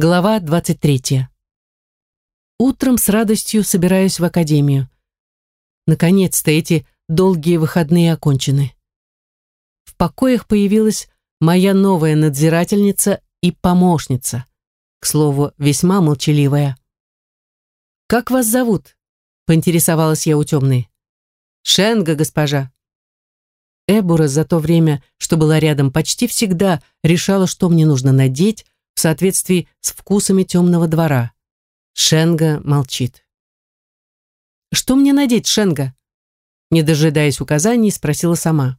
Глава 23. Утром с радостью собираюсь в академию. Наконец-то эти долгие выходные окончены. В покоях появилась моя новая надзирательница и помощница, к слову, весьма молчаливая. «Как вас зовут?» — поинтересовалась я у темной. «Шенга, госпожа». Эбура за то время, что была рядом, почти всегда решала, что мне нужно надеть, в соответствии с вкусами темного двора. Шенга молчит. «Что мне надеть, Шенга?» Не дожидаясь указаний, спросила сама.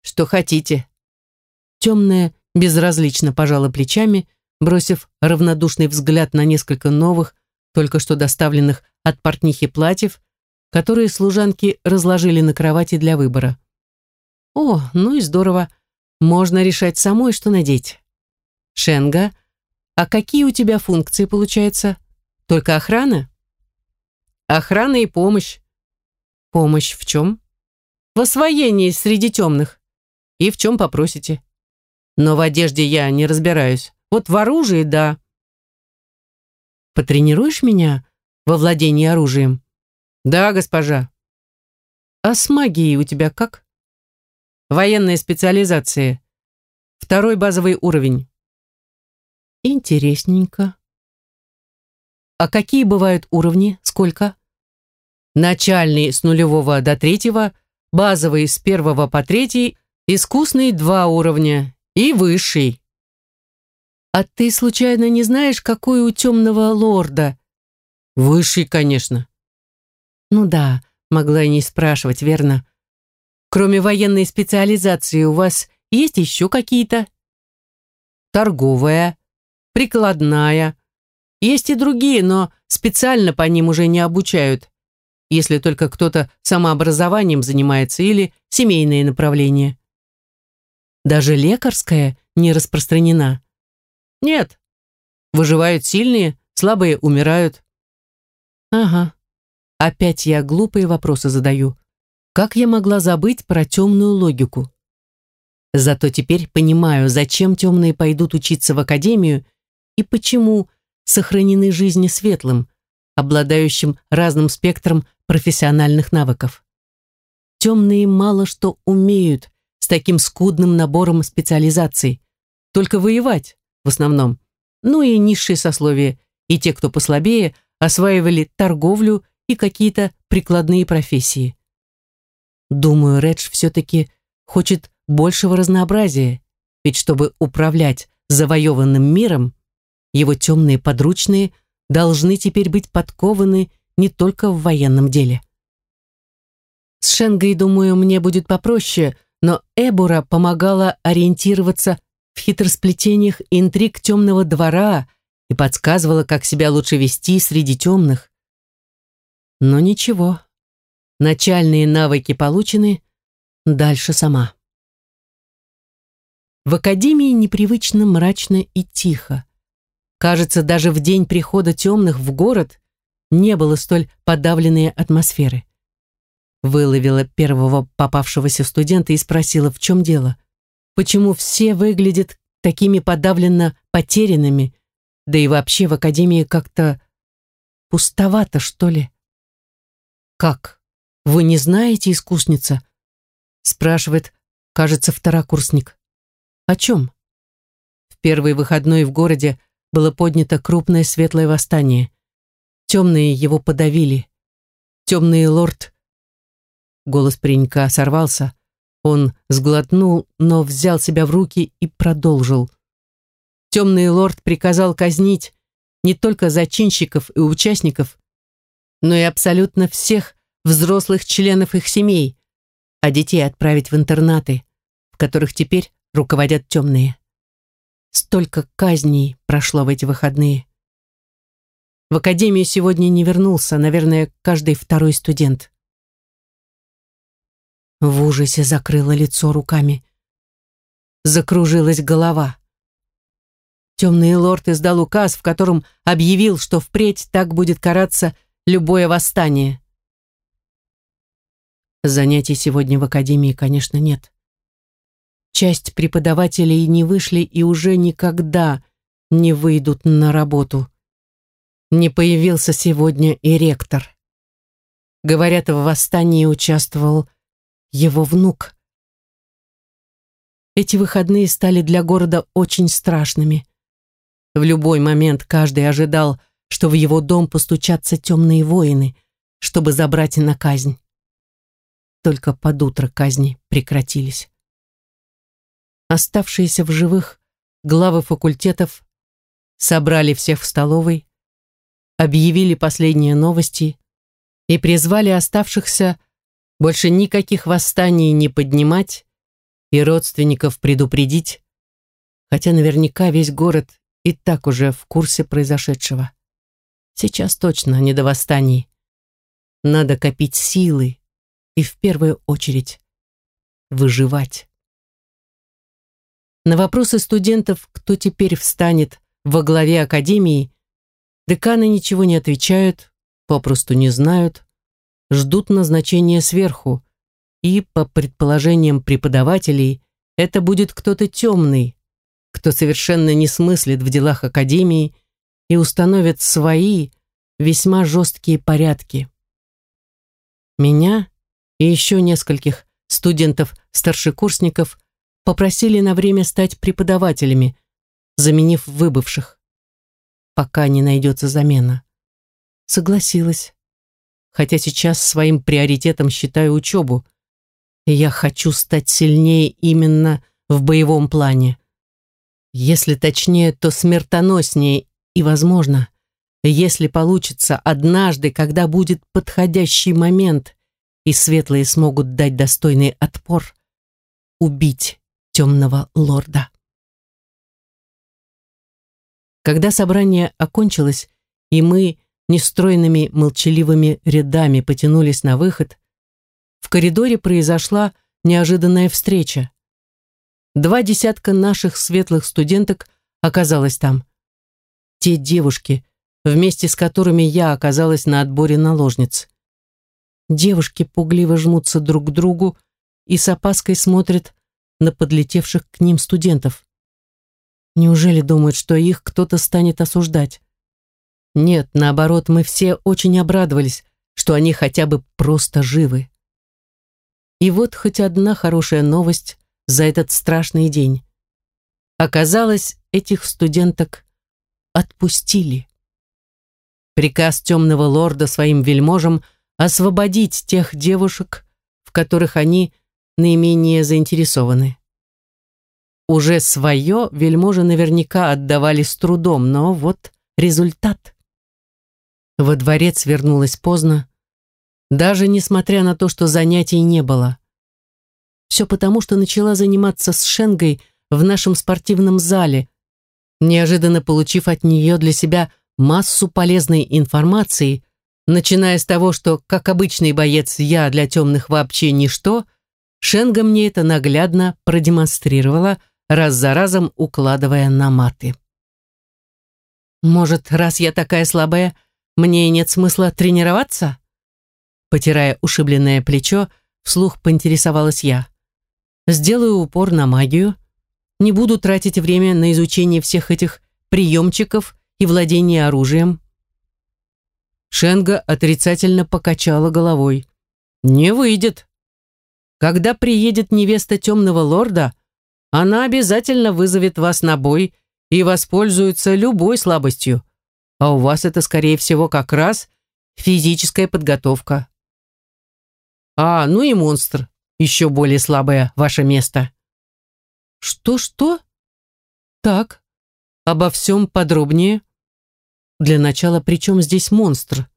«Что хотите?» Темная безразлично пожала плечами, бросив равнодушный взгляд на несколько новых, только что доставленных от портнихи платьев, которые служанки разложили на кровати для выбора. «О, ну и здорово. Можно решать самой, что надеть». Шенга, а какие у тебя функции, получается? Только охрана? Охрана и помощь. Помощь в чем? В освоении среди темных. И в чем попросите. Но в одежде я не разбираюсь. Вот в оружии, да. Потренируешь меня во владении оружием? Да, госпожа. А с магией у тебя как? Военная специализация. Второй базовый уровень. Интересненько. А какие бывают уровни? Сколько? Начальный с нулевого до третьего, базовый с первого по третий, искусный два уровня и высший. А ты случайно не знаешь, какой у темного лорда? Высший, конечно. Ну да, могла и не спрашивать, верно? Кроме военной специализации у вас есть еще какие-то? Торговая, прикладная. Есть и другие, но специально по ним уже не обучают, если только кто-то самообразованием занимается или семейное направление. Даже лекарская не распространена. Нет. Выживают сильные, слабые умирают. Ага. Опять я глупые вопросы задаю. Как я могла забыть про темную логику? Зато теперь понимаю, зачем темные пойдут учиться в академию и почему сохранены жизни светлым, обладающим разным спектром профессиональных навыков. Темные мало что умеют с таким скудным набором специализаций, только воевать в основном. Ну и низшие сословия, и те, кто послабее, осваивали торговлю и какие-то прикладные профессии. Думаю, Редж все-таки хочет большего разнообразия, ведь чтобы управлять завоеванным миром, его темные подручные должны теперь быть подкованы не только в военном деле. С Шенгой, думаю, мне будет попроще, но Эбура помогала ориентироваться в хитросплетениях интриг темного двора и подсказывала, как себя лучше вести среди темных. Но ничего, начальные навыки получены, дальше сама. В академии непривычно мрачно и тихо. Кажется, даже в день прихода темных в город не было столь подавленной атмосферы. Выловила первого попавшегося студента и спросила, в чем дело. Почему все выглядят такими подавленно потерянными, да и вообще в академии как-то пустовато, что ли? «Как? Вы не знаете, искусница?» спрашивает, кажется, второкурсник. «О чем?» В первый выходной в городе было поднято крупное светлое восстание. Темные его подавили. Темный лорд... Голос паренька сорвался. Он сглотнул, но взял себя в руки и продолжил. Темный лорд приказал казнить не только зачинщиков и участников, но и абсолютно всех взрослых членов их семей, а детей отправить в интернаты, в которых теперь руководят темные. Столько казней прошло в эти выходные. В академию сегодня не вернулся, наверное, каждый второй студент. В ужасе закрыла лицо руками. Закружилась голова. Темный лорд издал указ, в котором объявил, что впредь так будет караться любое восстание. Занятий сегодня в академии, конечно, нет. Часть преподавателей не вышли и уже никогда не выйдут на работу. Не появился сегодня и ректор. Говорят, в восстании участвовал его внук. Эти выходные стали для города очень страшными. В любой момент каждый ожидал, что в его дом постучатся темные воины, чтобы забрать на казнь. Только под утро казни прекратились. Оставшиеся в живых главы факультетов собрали всех в столовой, объявили последние новости и призвали оставшихся больше никаких восстаний не поднимать и родственников предупредить, хотя наверняка весь город и так уже в курсе произошедшего. Сейчас точно не до восстаний. Надо копить силы и в первую очередь выживать. На вопросы студентов, кто теперь встанет во главе академии, деканы ничего не отвечают, попросту не знают, ждут назначения сверху, и, по предположениям преподавателей, это будет кто-то темный, кто совершенно не смыслит в делах академии и установит свои, весьма жесткие порядки. Меня и еще нескольких студентов-старшекурсников попросили на время стать преподавателями, заменив выбывших, пока не найдется замена. Согласилась, хотя сейчас своим приоритетом считаю учебу, и я хочу стать сильнее именно в боевом плане. Если точнее, то смертоноснее и, возможно, если получится однажды, когда будет подходящий момент, и светлые смогут дать достойный отпор, убить темного лорда. Когда собрание окончилось, и мы нестройными молчаливыми рядами потянулись на выход, в коридоре произошла неожиданная встреча. Два десятка наших светлых студенток оказалось там. Те девушки, вместе с которыми я оказалась на отборе наложниц. Девушки пугливо жмутся друг к другу и с опаской смотрят на подлетевших к ним студентов. Неужели думают, что их кто-то станет осуждать? Нет, наоборот, мы все очень обрадовались, что они хотя бы просто живы. И вот хоть одна хорошая новость за этот страшный день. Оказалось, этих студенток отпустили. Приказ темного лорда своим вельможам освободить тех девушек, в которых они наименее заинтересованы. Уже свое вельможи наверняка отдавали с трудом, но вот результат. Во дворец вернулась поздно, даже несмотря на то, что занятий не было. Все потому, что начала заниматься с Шенгой в нашем спортивном зале, неожиданно получив от нее для себя массу полезной информации, начиная с того, что, как обычный боец, я для темных вообще ничто, Шенга мне это наглядно продемонстрировала, раз за разом укладывая на маты. «Может, раз я такая слабая, мне нет смысла тренироваться?» Потирая ушибленное плечо, вслух поинтересовалась я. Сделаю упор на магию. Не буду тратить время на изучение всех этих приемчиков и владение оружием. Шенга отрицательно покачала головой. «Не выйдет. Когда приедет невеста темного лорда, она обязательно вызовет вас на бой и воспользуется любой слабостью. А у вас это, скорее всего, как раз физическая подготовка. А, ну и монстр еще более слабое ваше место. Что-что? Так, обо всем подробнее. Для начала, при чем здесь монстр?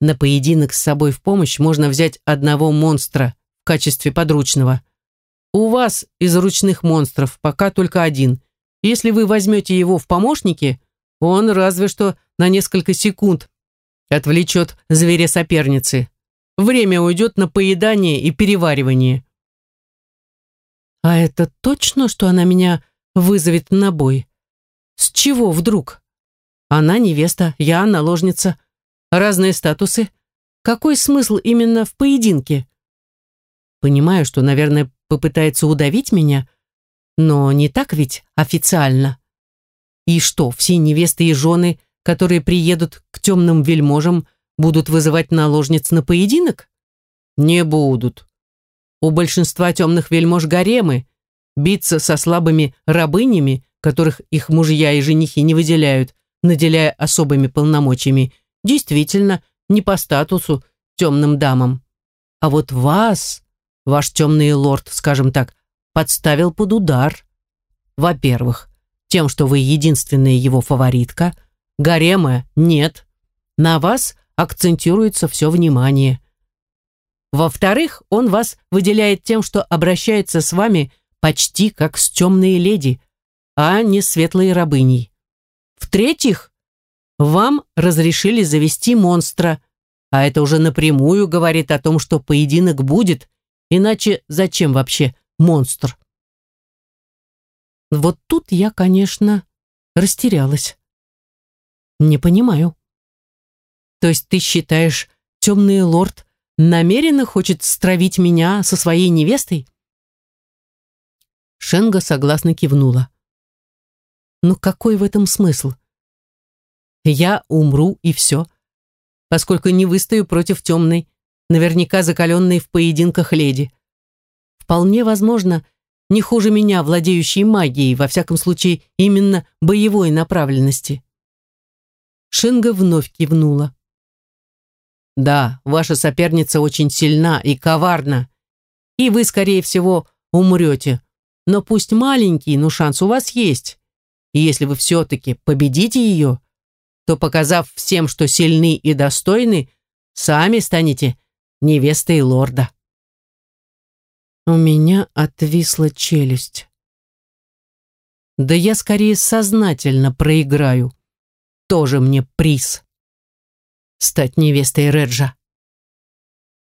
На поединок с собой в помощь можно взять одного монстра качестве подручного. У вас из ручных монстров пока только один. Если вы возьмете его в помощники, он разве что на несколько секунд отвлечет зверя соперницы. Время уйдет на поедание и переваривание. А это точно, что она меня вызовет на бой? С чего вдруг? Она невеста, я наложница. Разные статусы. Какой смысл именно в поединке? Понимаю, что, наверное, попытается удавить меня, но не так ведь официально. И что, все невесты и жены, которые приедут к темным вельможам, будут вызывать наложниц на поединок? Не будут. У большинства темных вельмож гаремы. Биться со слабыми рабынями, которых их мужья и женихи не выделяют, наделяя особыми полномочиями, действительно не по статусу темным дамам. А вот вас, ваш темный лорд, скажем так, подставил под удар. Во-первых, тем, что вы единственная его фаворитка, гарема нет. На вас акцентируется все внимание. Во-вторых, он вас выделяет тем, что обращается с вами почти как с темной леди, а не светлой рабыней. В-третьих, вам разрешили завести монстра, а это уже напрямую говорит о том, что поединок будет, иначе зачем вообще монстр? Вот тут я, конечно, растерялась. Не понимаю. То есть ты считаешь, темный лорд намеренно хочет стравить меня со своей невестой? Шенга согласно кивнула. Ну какой в этом смысл? Я умру и все, поскольку не выстою против темной, наверняка закаленной в поединках леди. Вполне возможно, не хуже меня, владеющей магией, во всяком случае, именно боевой направленности. Шинга вновь кивнула. Да, ваша соперница очень сильна и коварна, и вы, скорее всего, умрете. Но пусть маленький, но шанс у вас есть. И если вы все-таки победите ее, то, показав всем, что сильны и достойны, сами станете невестой лорда. У меня отвисла челюсть. Да я скорее сознательно проиграю. Тоже мне приз стать невестой Реджа.